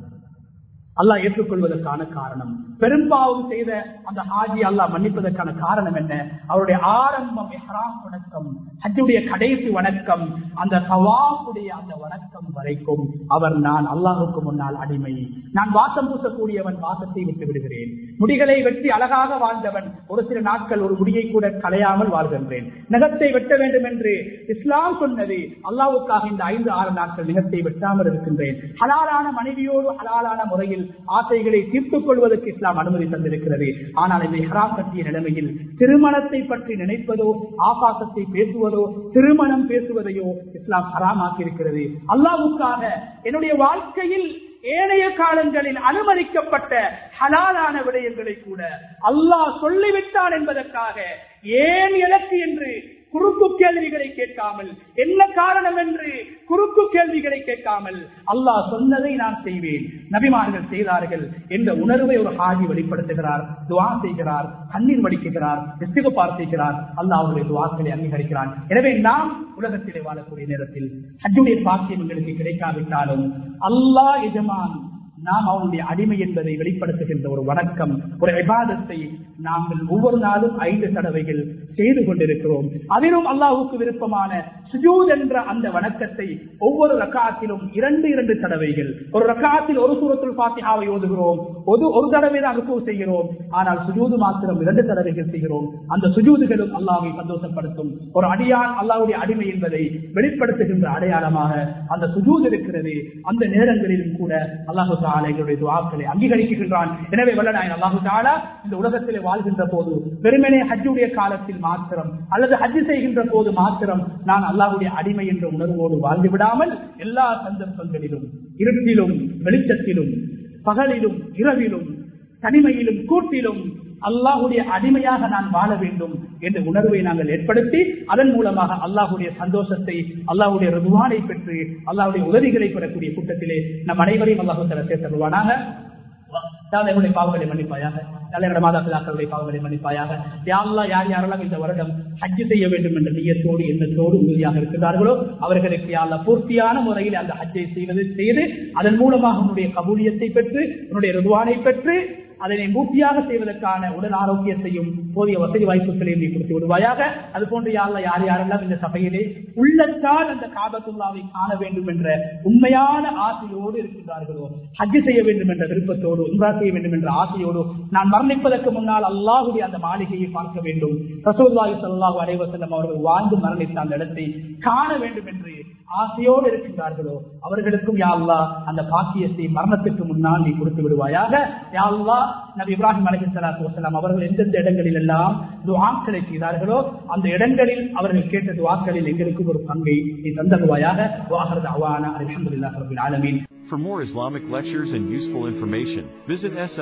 அல்லாஹ் ஏற்றுக்கொள்வதற்கான காரணம். பெரும்பாவும் செய்த அந்த ஹாஜி அல்லாஹ் மன்னிப்பதற்கான காரணம் என்ன? அவருடைய ஆரம்பம் எஹ்ராம் வணக்கம் ஹஜ்ஜுடைய கடைசி வணக்கம் அந்த சவாப்புடைய அந்த வணக்கம் வரைக்கும் அவர் நான் அல்லாஹுக்கு முன்னால் அடிமை. நான் வாசம் பூசக்கூடியவன் வாசத்தை விட்டு விடுகிறேன். முடிகளை வெட்டி அழகாக வாழ்ந்தவன் ஒரு சில நாட்கள் ஒரு முடியை கூட களையாமல் வாழ்கின்றேன். நகத்தை வெட்ட வேண்டும் என்று இஸ்லாம் சொன்னது அல்லாவுக்காக இந்த ஐந்து ஆறு நாட்கள் நிகத்தை வெட்டாமல் இருக்கின்றேன். ஹலாலான மனைவியோடு ஹலாலான முறையில் ஆசைகளை தீர்த்துக் கொள்வதற்கு இஸ்லாம் அனுமதி தந்திருக்கிறது. ஆனால் இந்த இஹ்ராம் கட்டிய நிலைமையில் திருமணத்தை பற்றி நினைப்பதோ ஆபாசத்தை பேசுவதோ திருமணம் பேசுவதையோ இஸ்லாம் ஹராமாக்கி இருக்கிறது அல்லாவுக்காக என்னுடைய வாழ்க்கையில் ஏனைய காலங்களில் அனுமதிக்கப்பட்ட ஹலாலான விடயங்களை கூட அல்லாஹ் சொல்லிவிட்டான் என்பதற்காக ஏன் எனக்கு என்று குறுக்கு கேள்விகளை கேட்காமல் என்ன காரணம் என்று குறுக்கு கேள்விகளை கேட்காமல் அல்லாஹ் சொன்னதை நான் செய்வேன். நபிமார்கள் செய்தார்கள் என்ற உணர்வை ஒரு ஹாஜி வெளிப்படுத்துகிறார் துவா செய்கிறார் கண்ணீர் வடிக்கிறார் இஸ்திகப்பார் செய்கிறார். அல்லாஹ் அவருடைய துவாக்களை அங்கீகரிக்கிறான். எனவே நாம் உலகத்திலே வாழக்கூடிய நேரத்தில் ஹஜ்ஜுடைய பாக்கியம் எங்களுக்கு கிடைக்காவிட்டாலும் அல்லாஹ் எஜமான் நாம் அவனுடைய அடிமை என்பதை வெளிப்படுத்துகின்ற ஒரு வணக்கம் ஒரு விவாதத்தை நாங்கள் ஒவ்வொரு நாளும் ஐந்து தடவைகள் செய்து கொண்டிருக்கிறோம். அதிலும் அல்லாஹுக்கு விருப்பமான சுஜூத் என்ற அந்த வணக்கத்தை ஒவ்வொரு ரக்காத்திலும் இரண்டு இரண்டு தடவைகள். ஒரு ரக்காத்தில் ஒரு சூரத்தில் பாத்தியாவை ஓதுகிறோம். ஒரு ஒரு தடவை தான் செய்கிறோம். ஆனால் சுஜூது மாத்திரம் இரண்டு தடவைகள் செய்கிறோம். அந்த சுஜூதுகளும் அல்லாஹை சந்தோஷப்படுத்தும். ஒரு அடியான் அல்லாவுடைய அடிமை என்பதை வெளிப்படுத்துகின்ற அடையாளமாக அந்த சுஜூது இருக்கிறது. அந்த நேரங்களிலும் கூட அல்லாஹு தாலா எங்களுடைய துவாக்களை அங்கீகரிக்கின்றான். எனவே வல்லநாயன் அல்லாஹு தாலா இந்த உலகத்திலே வாழ்கின்ற போது பெருமனே ஹஜ்ஜுடைய காலத்தில் மாத்திரம் அல்லது ஹஜ்ஜு செய்கின்ற போது மாத்திரம் நான் அல்லாஹுடைய அடிமை என்ற உணர்வோடு வாழ்ந்து விடாமல் எல்லா சந்தர்ப்பங்களிலும் இருட்டிலும் வெளிச்சத்திலும் பகலிலும் இரவிலும் தனிமையிலும் கூட்டிலும் அல்லாஹுடைய அடிமையாக நான் வாழ வேண்டும் என்ற உணர்வை நாங்கள் ஏற்படுத்தி அதன் மூலமாக அல்லாஹுடைய சந்தோஷத்தை அல்லாஹுடைய ருதுவானை பெற்று அல்லாஹுடைய உதவிகளை பெறக்கூடிய கூட்டத்திலே நம் அனைவரையும் அல்லாஹு தர சேர்த்தருவானாக என்னுடைய பாவங்களை மன்னிப்பாயாக தலைவர மாதாபிதாக்களுடைய பாவங்களை மன்னிப்பாயாக. யாரெல்லாம் யார் யாரெல்லாம் இந்த வருடம் ஹஜ்ஜு செய்ய வேண்டும் என்ற நீயத்தோடு எண்ணத்தோடு உறுதியாக இருக்கிறார்களோ அவர்களுக்கு யாழ்லா பூர்த்தியான முறையில் அந்த ஹஜ்ஜை செய்வது செய்து அதன் மூலமாக உன்னுடைய கபூலியத்தை பெற்று உன்னுடைய ருதுவானை பெற்று அதனை பூர்த்தியாக செய்வதற்கான உடல் ஆரோக்கியத்தையும் போதிய வசதி வாய்ப்புகளையும் நீ கொடுத்து விடுவாயாக. அது போன்று யாரில் யார் யாரெல்லாம் இந்த சபையிலே உள்ளத்தால் அந்த காபத்துல்லாவை காண வேண்டும் என்ற உண்மையான ஆசையோடு இருக்கின்றார்களோ ஹஜ் செய்ய வேண்டும் என்ற விருப்பத்தோடு உம்ரா செய்ய வேண்டும் என்ற ஆசையோடு நான் மரணிப்பதற்கு முன்னால் அல்லாஹுடைய அந்த மாளிகையை பார்க்க வேண்டும். ரசோல்லாஹி சல்லாஹூ அலைவசல்லம் அவர்கள் வாழ்ந்து மரணித்த அந்த இடத்தை காண வேண்டும் என்று ஆசையோடு இருக்கின்றார்களோ அவர்களுக்கும் யாழ்லா அந்த பாக்கியத்தை மரணத்துக்கு முன்னால் நீ கொடுத்து விடுவாயாக. யாழ்லா நபி இப்ராஹிம் அலஹி சலாத்து வசலாம் அவர்கள் எந்தெந்த இடங்களில் எல்லாம் துவாக்களை செய்தார்களோ அந்த இடங்களில் அவர்கள் கேட்ட துவாக்களில் எங்களுக்கும் ஒரு பங்கை நீ தந்தருவாயாக. வாகரது அவான அலமதுல்லா ரபில் ஆலமீன். For more Islamic lectures and useful information, visit SL